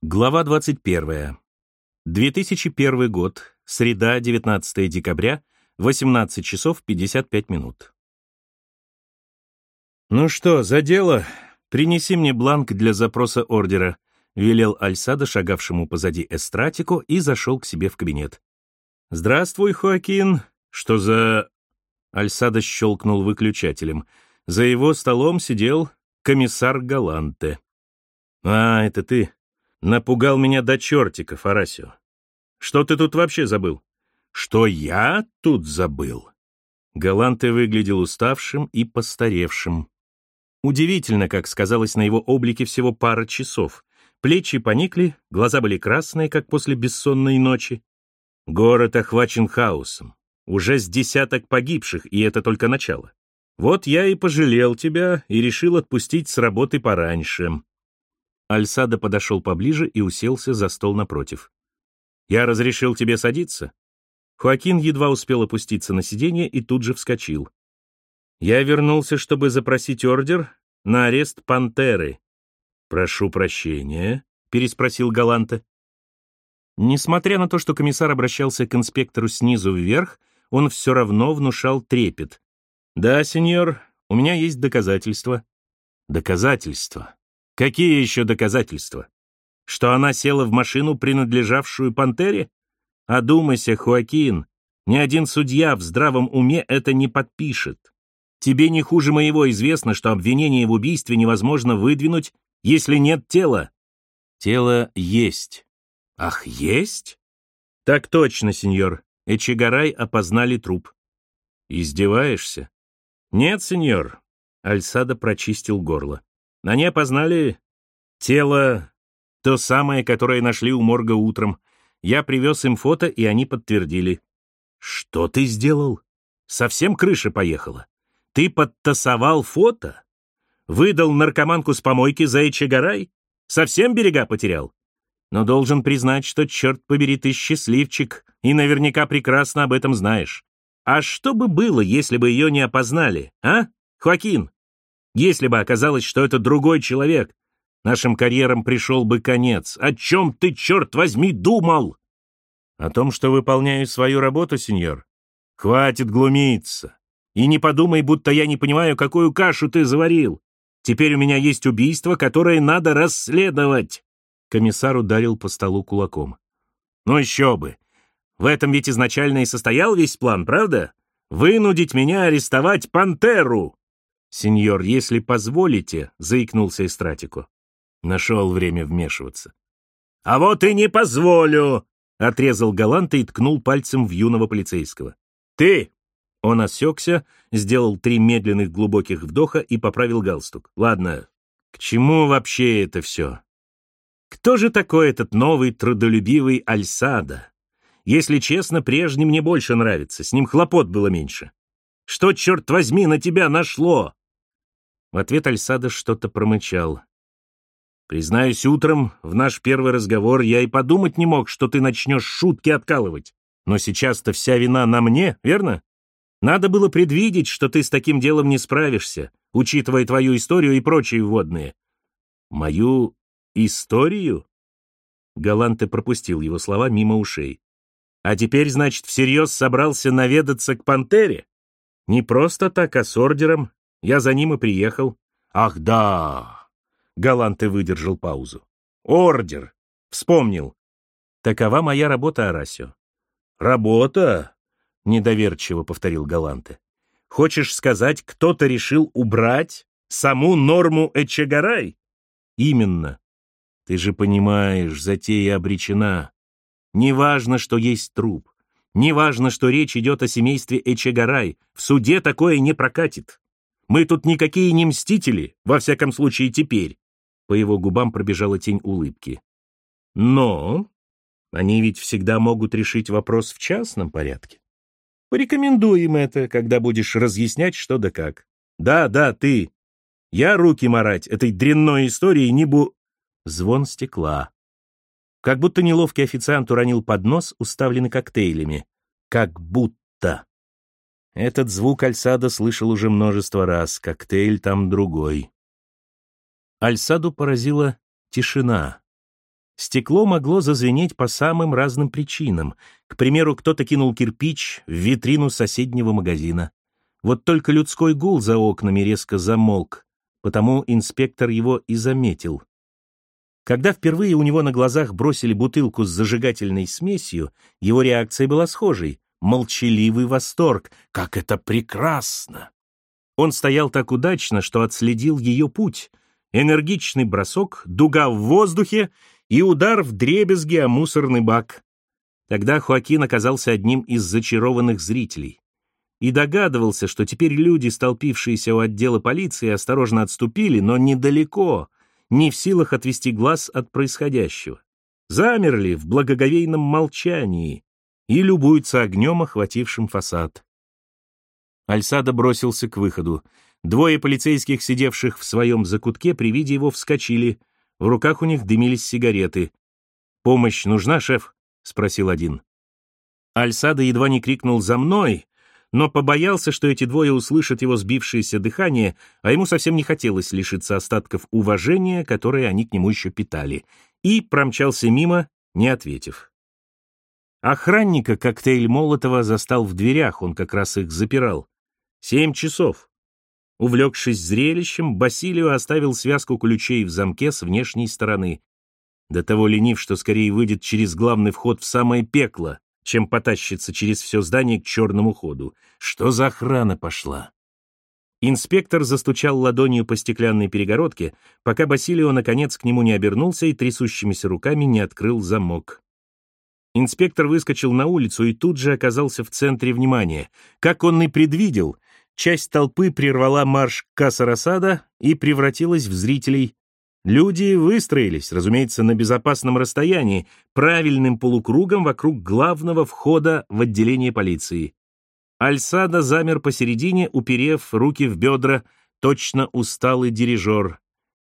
Глава 21. 2001 год. Среда, 19 декабря, 18 часов 55 минут. «Ну что, за дело? Принеси мне бланк для запроса ордера», велел Альсада, шагавшему позади эстратику, и зашел к себе в кабинет. «Здравствуй, Хоакин. Что за...» Альсада щелкнул выключателем. За его столом сидел комиссар Галанте. «А, это ты. Напугал меня до чертиков, Арасио. Что ты тут вообще забыл?» «Что я тут забыл?» Галанте выглядел уставшим и постаревшим. Удивительно, как сказалось на его облике всего пара часов. Плечи поникли, глаза были красные, как после бессонной ночи. Город охвачен хаосом. Уже с десяток погибших, и это только начало. Вот я и пожалел тебя и решил отпустить с работы пораньше. Альсада подошел поближе и уселся за стол напротив. «Я разрешил тебе садиться?» Хоакин едва успел опуститься на сиденье и тут же вскочил. «Я вернулся, чтобы запросить ордер на арест Пантеры». «Прошу прощения», — переспросил Галанте. Несмотря на то, что комиссар обращался к инспектору снизу вверх, он все равно внушал трепет. «Да, сеньор, у меня есть доказательства». «Доказательства? Какие еще доказательства? Что она села в машину, принадлежавшую Пантере? Одумайся, Хуакин, ни один судья в здравом уме это не подпишет. Тебе не хуже моего известно, что обвинение в убийстве невозможно выдвинуть, если нет тела. Тело есть. Ах, есть? Так точно, сеньор. Эчигарай опознали труп. Издеваешься? Нет, сеньор. Альсада прочистил горло. Они опознали тело, то самое, которое нашли у морга утром. Я привез им фото, и они подтвердили. Что ты сделал? Совсем крыша поехала. Ты подтасовал фото? Выдал наркоманку с помойки за Эчегарай? Совсем берега потерял? Но должен признать, что, черт побери, ты счастливчик, и наверняка прекрасно об этом знаешь. А что бы было, если бы ее не опознали, а, Хоакин? Если бы оказалось, что это другой человек, нашим карьерам пришел бы конец. О чем ты, черт возьми, думал? О том, что выполняю свою работу, сеньор. Хватит глумиться. И не подумай, будто я не понимаю, какую кашу ты заварил. Теперь у меня есть убийство, которое надо расследовать. Комиссар ударил по столу кулаком. Ну еще бы. В этом ведь изначально и состоял весь план, правда? Вынудить меня арестовать пантеру. «Сеньор, если позволите», — заикнулся Эстратику. Нашел время вмешиваться. «А вот и не позволю!» — отрезал Галанта и ткнул пальцем в юного полицейского. «Ты!» Он осекся, сделал три медленных глубоких вдоха и поправил галстук. «Ладно, к чему вообще это все? Кто же такой этот новый трудолюбивый Альсада? Если честно, прежний мне больше нравится, с ним хлопот было меньше. Что, черт возьми, на тебя нашло?» В ответ Альсада что-то промычал. «Признаюсь, утром, в наш первый разговор, я и подумать не мог, что ты начнешь шутки откалывать. Но сейчас-то вся вина на мне, верно? Надо было предвидеть, что ты с таким делом не справишься, учитывая твою историю и прочие вводные». «Мою историю?» Галанте пропустил его слова мимо ушей. «А теперь, значит, всерьез собрался наведаться к Пантере? Не просто так, а с ордером, я за ним и приехал. Ах, да! Галанте выдержал паузу. Ордер! Вспомнил. Такова моя работа, Арасио. Работа? Недоверчиво повторил Галанте. Хочешь сказать, кто-то решил убрать саму норму Эчегарай? Именно. Ты же понимаешь, затея обречена. Неважно, что есть труп. Неважно, что речь идет о семействе Эчегарай. В суде такое не прокатит. Мы тут никакие не мстители, во всяком случае теперь. По его губам пробежала тень улыбки. Но они ведь всегда могут решить вопрос в частном порядке. Порекомендуем это, когда будешь разъяснять, что да как. Да, да, ты. Я руки марать этой дрянной истории не бу... Звон стекла. Как будто неловкий официант уронил поднос, уставленный коктейлями. Как будто. Этот звук Альсада слышал уже множество раз, коктейль там другой. Альсаду поразила тишина. Стекло могло зазвенеть по самым разным причинам. К примеру, кто-то кинул кирпич в витрину соседнего магазина. Вот только людской гул за окнами резко замолк, потому инспектор его и заметил. Когда впервые у него на глазах бросили бутылку с зажигательной смесью, его реакция была схожей — молчаливый восторг. Как это прекрасно! Он стоял так удачно, что отследил ее путь. Энергичный бросок, дуга в воздухе и удар в дребезги о мусорный бак. Тогда Хоакин оказался одним из зачарованных зрителей. И догадывался, что теперь люди, столпившиеся у отдела полиции, осторожно отступили, но недалеко, не в силах отвести глаз от происходящего. Замерли в благоговейном молчании и любуются огнем, охватившим фасад. Альсада бросился к выходу. Двое полицейских, сидевших в своем закутке, при виде его вскочили. В руках у них дымились сигареты. «Помощь нужна, шеф?» — спросил один. Альсада едва не крикнул «За мной!», но побоялся, что эти двое услышат его сбившееся дыхание, а ему совсем не хотелось лишиться остатков уважения, которые они к нему еще питали, и промчался мимо, не ответив. Охранника коктейль Молотова застал в дверях, он как раз их запирал. Семь часов. Увлекшись зрелищем, Басилио оставил связку ключей в замке с внешней стороны. До того ленив, что скорее выйдет через главный вход в самое пекло, чем потащится через все здание к черному ходу. Что за охрана пошла? Инспектор застучал ладонью по стеклянной перегородке, пока Басилио наконец к нему не обернулся и трясущимися руками не открыл замок. Инспектор выскочил на улицу и тут же оказался в центре внимания. Как он и предвидел, часть толпы прервала марш Касарасада и превратилась в зрителей Люди выстроились, разумеется, на безопасном расстоянии, правильным полукругом вокруг главного входа в отделение полиции. Альсада замер посередине, уперев руки в бедра, точно усталый дирижер.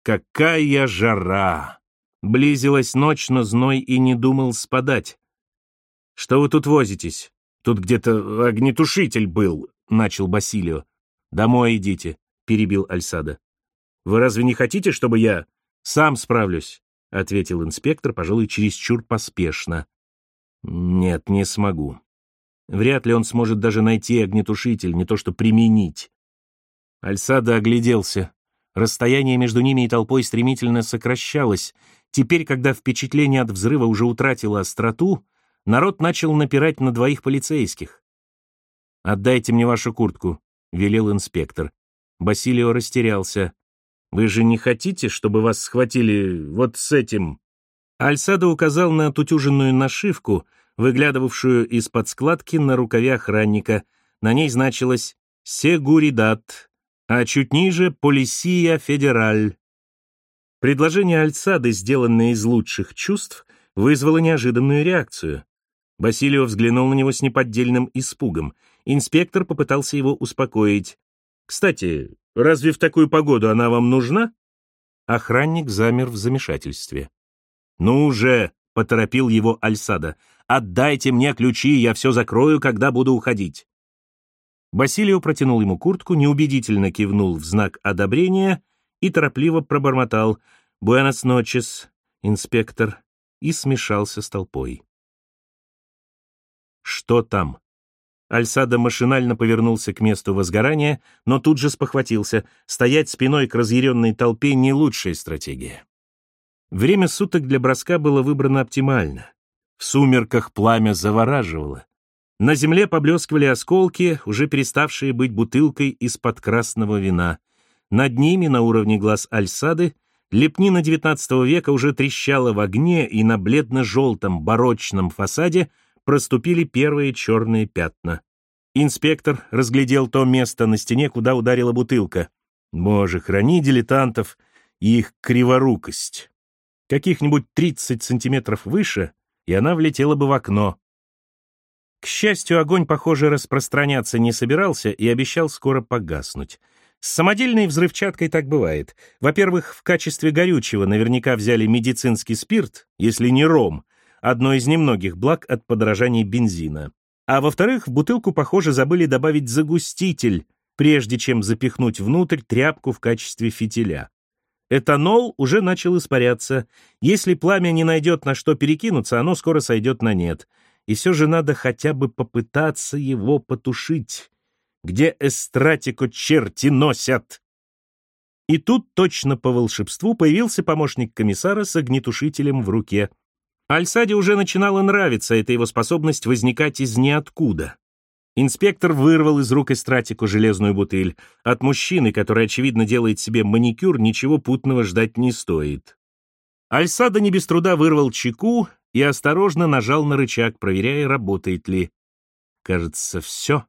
Какая жара! Близилась ночь, но зной и не думал спадать. «Что вы тут возитесь? Тут где-то огнетушитель был», — начал Басилио. «Домой идите», — перебил Альсада. «Вы разве не хотите, чтобы я...» «Сам справлюсь», — ответил инспектор, пожалуй, чересчур поспешно. «Нет, не смогу. Вряд ли он сможет даже найти огнетушитель, не то что применить». Альсада огляделся. Расстояние между ними и толпой стремительно сокращалось. Теперь, когда впечатление от взрыва уже утратило остроту, народ начал напирать на двоих полицейских. «Отдайте мне вашу куртку», — велел инспектор. Басилио растерялся. Вы же не хотите, чтобы вас схватили вот с этим?» Альсадо указал на тутюженную нашивку, выглядывавшую из-под складки на рукаве охранника. На ней значилось «Сегуридат», а чуть ниже «Полисия Федераль». Предложение Альсады, сделанное из лучших чувств, вызвало неожиданную реакцию. Басилио взглянул на него с неподдельным испугом. Инспектор попытался его успокоить. «Кстати, Разве в такую погоду она вам нужна?» Охранник замер в замешательстве. «Ну уже!» — поторопил его Альсада. «Отдайте мне ключи, я все закрою, когда буду уходить». Басилио протянул ему куртку, неубедительно кивнул в знак одобрения и торопливо пробормотал «Буэнос ночес, инспектор», и смешался с толпой. «Что там?» Альсада машинально повернулся к месту возгорания, но тут же спохватился. Стоять спиной к разъяренной толпе — не лучшая стратегия. Время суток для броска было выбрано оптимально. В сумерках пламя завораживало. На земле поблескивали осколки, уже переставшие быть бутылкой из-под красного вина. Над ними, на уровне глаз Альсады, лепнина XIX века уже трещала в огне, и на бледно-желтом барочном фасаде проступили первые черные пятна. Инспектор разглядел то место на стене, куда ударила бутылка. Боже, храни дилетантов и их криворукость. Каких-нибудь 30 сантиметров выше, и она влетела бы в окно. К счастью, огонь, похоже, распространяться не собирался и обещал скоро погаснуть. С самодельной взрывчаткой так бывает. Во-первых, в качестве горючего наверняка взяли медицинский спирт, если не ром, одно из немногих благ от подорожания бензина. А во-вторых, в бутылку, похоже, забыли добавить загуститель, прежде чем запихнуть внутрь тряпку в качестве фитиля. Этанол уже начал испаряться. Если пламя не найдет на что перекинуться, оно скоро сойдет на нет. И все же надо хотя бы попытаться его потушить. Где эстратику черти носят? И тут точно по волшебству появился помощник комиссара с огнетушителем в руке. Альсаде уже начинала нравиться эта его способность возникать из ниоткуда. Инспектор вырвал из рук эстратику железную бутыль. От мужчины, который, очевидно, делает себе маникюр, ничего путного ждать не стоит. Альсада не без труда вырвал чеку и осторожно нажал на рычаг, проверяя, работает ли. Кажется, все.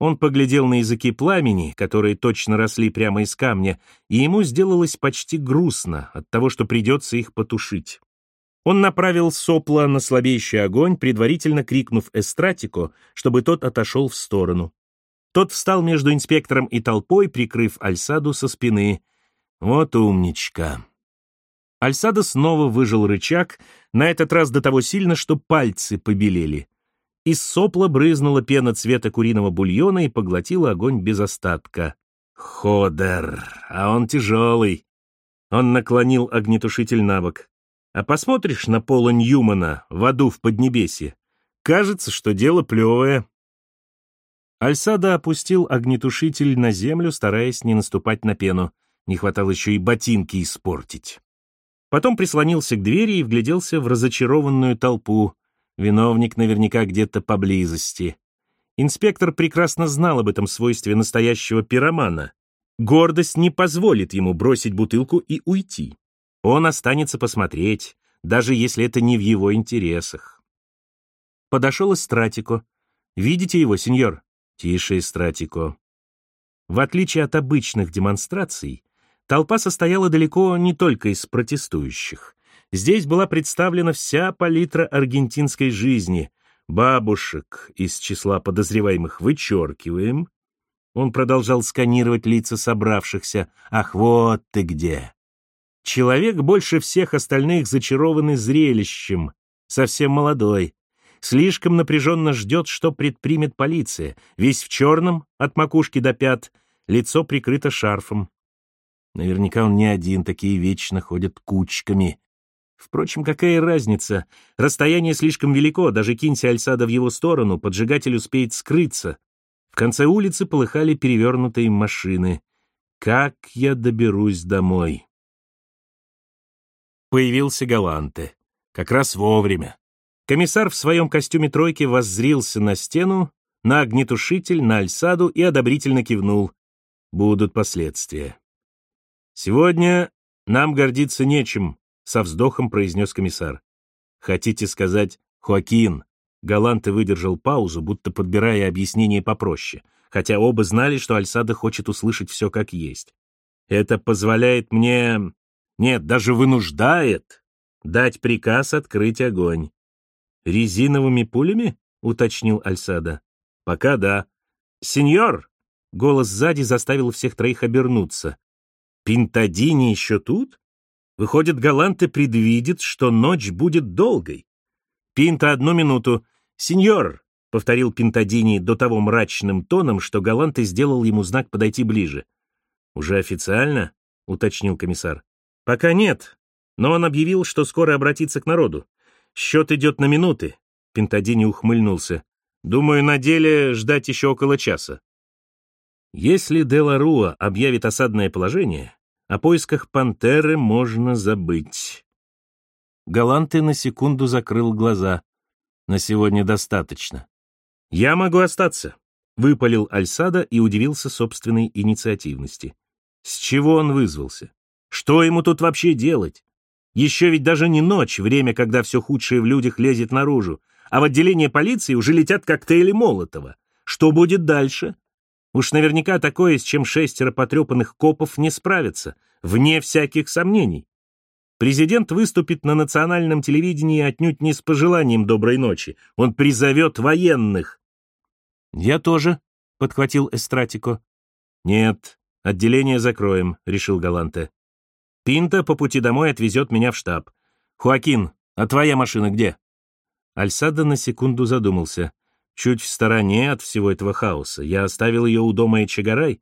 Он поглядел на языки пламени, которые точно росли прямо из камня, и ему сделалось почти грустно от того, что придется их потушить. Он направил сопла на слабеющий огонь, предварительно крикнув Эстратико, чтобы тот отошел в сторону. Тот встал между инспектором и толпой, прикрыв Альсаду со спины. Вот умничка. Альсада снова выжил рычаг, на этот раз до того сильно, что пальцы побелели. Из сопла брызнула пена цвета куриного бульона и поглотила огонь без остатка. Ходер, а он тяжелый. Он наклонил огнетушитель на бок. А посмотришь на Пола Ньюмана в аду в Поднебесье, кажется, что дело плевое. Альсада опустил огнетушитель на землю, стараясь не наступать на пену. Не хватало еще и ботинки испортить. Потом прислонился к двери и вгляделся в разочарованную толпу. Виновник наверняка где-то поблизости. Инспектор прекрасно знал об этом свойстве настоящего пиромана. Гордость не позволит ему бросить бутылку и уйти. Он останется посмотреть, даже если это не в его интересах. Подошел Эстратико. «Видите его, сеньор?» «Тише, Эстратико». В отличие от обычных демонстраций, толпа состояла далеко не только из протестующих. Здесь была представлена вся палитра аргентинской жизни. Бабушек из числа подозреваемых вычеркиваем. Он продолжал сканировать лица собравшихся. «Ах, вот ты где!» Человек больше всех остальных зачарованный зрелищем, совсем молодой. Слишком напряженно ждет, что предпримет полиция. Весь в черном, от макушки до пят, лицо прикрыто шарфом. Наверняка он не один, такие вечно ходят кучками. Впрочем, какая разница? Расстояние слишком велико, даже кинься Альсада в его сторону, поджигатель успеет скрыться. В конце улицы полыхали перевернутые машины. Как я доберусь домой? Появился Галанте. Как раз вовремя. Комиссар в своем костюме тройки воззрился на стену, на огнетушитель, на альсаду и одобрительно кивнул. Будут последствия. «Сегодня нам гордиться нечем», — со вздохом произнес комиссар. «Хотите сказать, Хоакин?» Галанте выдержал паузу, будто подбирая объяснение попроще, хотя оба знали, что Альсада хочет услышать все как есть. «Это позволяет мне нет, даже вынуждает дать приказ открыть огонь. «Резиновыми пулями?» — уточнил Альсада. «Пока да». «Сеньор!» — голос сзади заставил всех троих обернуться. «Пинтадини еще тут? Выходит, Галанте предвидит, что ночь будет долгой». «Пинта, одну минуту. Сеньор!» — повторил Пинтадини до того мрачным тоном, что Галанте сделал ему знак подойти ближе. «Уже официально?» — уточнил комиссар. «Пока нет, но он объявил, что скоро обратится к народу. Счет идет на минуты», — Пентадини ухмыльнулся. «Думаю, на деле ждать еще около часа». Если Деларуа объявит осадное положение, о поисках пантеры можно забыть. Галанты на секунду закрыл глаза. На сегодня достаточно. «Я могу остаться», — выпалил Альсада и удивился собственной инициативности. С чего он вызвался? Что ему тут вообще делать? Еще ведь даже не ночь, время, когда все худшее в людях лезет наружу, а в отделение полиции уже летят коктейли Молотова. Что будет дальше? Уж наверняка такое, с чем шестеро потрепанных копов не справятся, вне всяких сомнений. Президент выступит на национальном телевидении отнюдь не с пожеланием доброй ночи. Он призовет военных. «Я тоже», — подхватил Эстратико. «Нет, отделение закроем», — решил Галанте. Пинта по пути домой отвезет меня в штаб. Хуакин, а твоя машина где?» Альсада на секунду задумался. Чуть в стороне от всего этого хаоса. Я оставил ее у дома Эчегарай.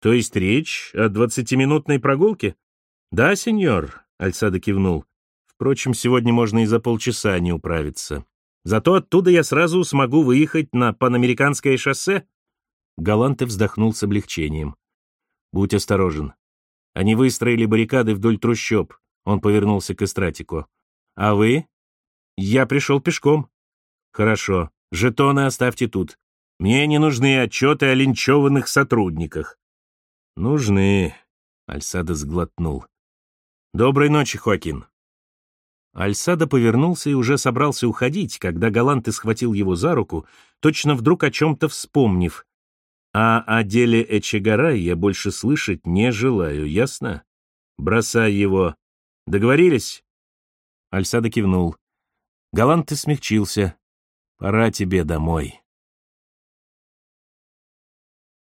То есть речь о двадцатиминутной прогулке? «Да, сеньор», — Альсадо кивнул. «Впрочем, сегодня можно и за полчаса не управиться. Зато оттуда я сразу смогу выехать на Панамериканское шоссе». Галанте вздохнул с облегчением. «Будь осторожен. Они выстроили баррикады вдоль трущоб». Он повернулся к Эстратику. «А вы?» «Я пришел пешком». «Хорошо. Жетоны оставьте тут. Мне не нужны отчеты о линчеванных сотрудниках». «Нужны», — Альсадо сглотнул. «Доброй ночи, Хоакин». Альсадо повернулся и уже собрался уходить, когда Галанты схватил его за руку, точно вдруг о чем-то вспомнив. «А о деле Эчегарай я больше слышать не желаю, ясно? Бросай его. Договорились?» Альсадо кивнул. Галанты смягчился. «Пора тебе домой».